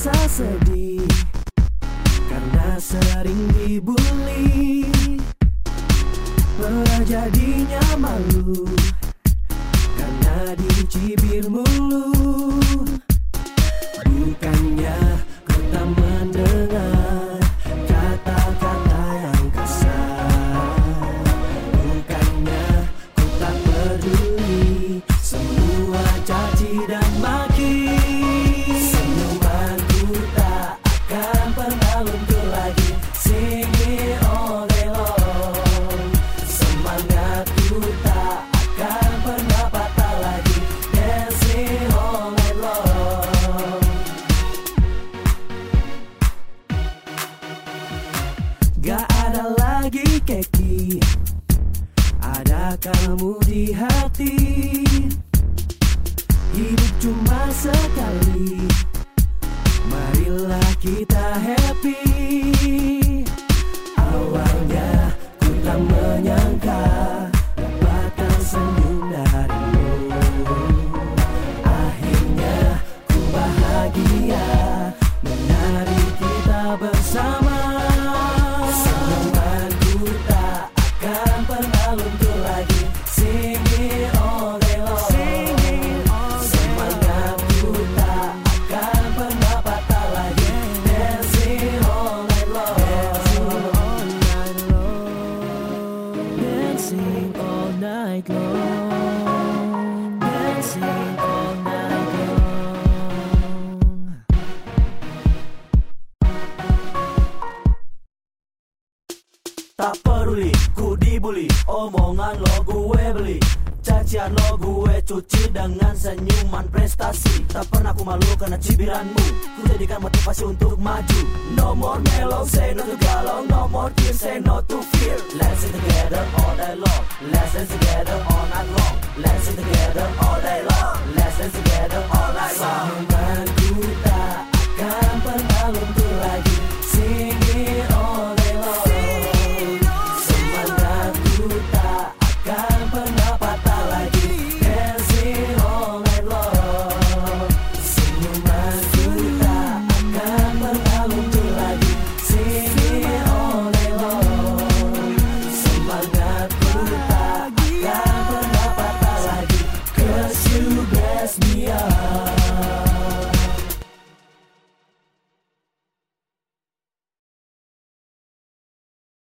Ngerasa sedih Karena sering dibully. Pernah jadinya malu Karena dicibir mulu. Bukannya ku tak mendengar Kata-kata yang kasar. Bukannya ku tak peduli ada lagi keki. Ada kamu di hati. Hidup cuma sekali Tak peduli, ku dibully Omongan lo gue beli. Cacian lo gue cuci dengan senyuman prestasi. Tak pernah ku malu karena cibiranmu. Ku jadikan motivasi untuk maju. No more mellow, say no to galau. No more tears, say no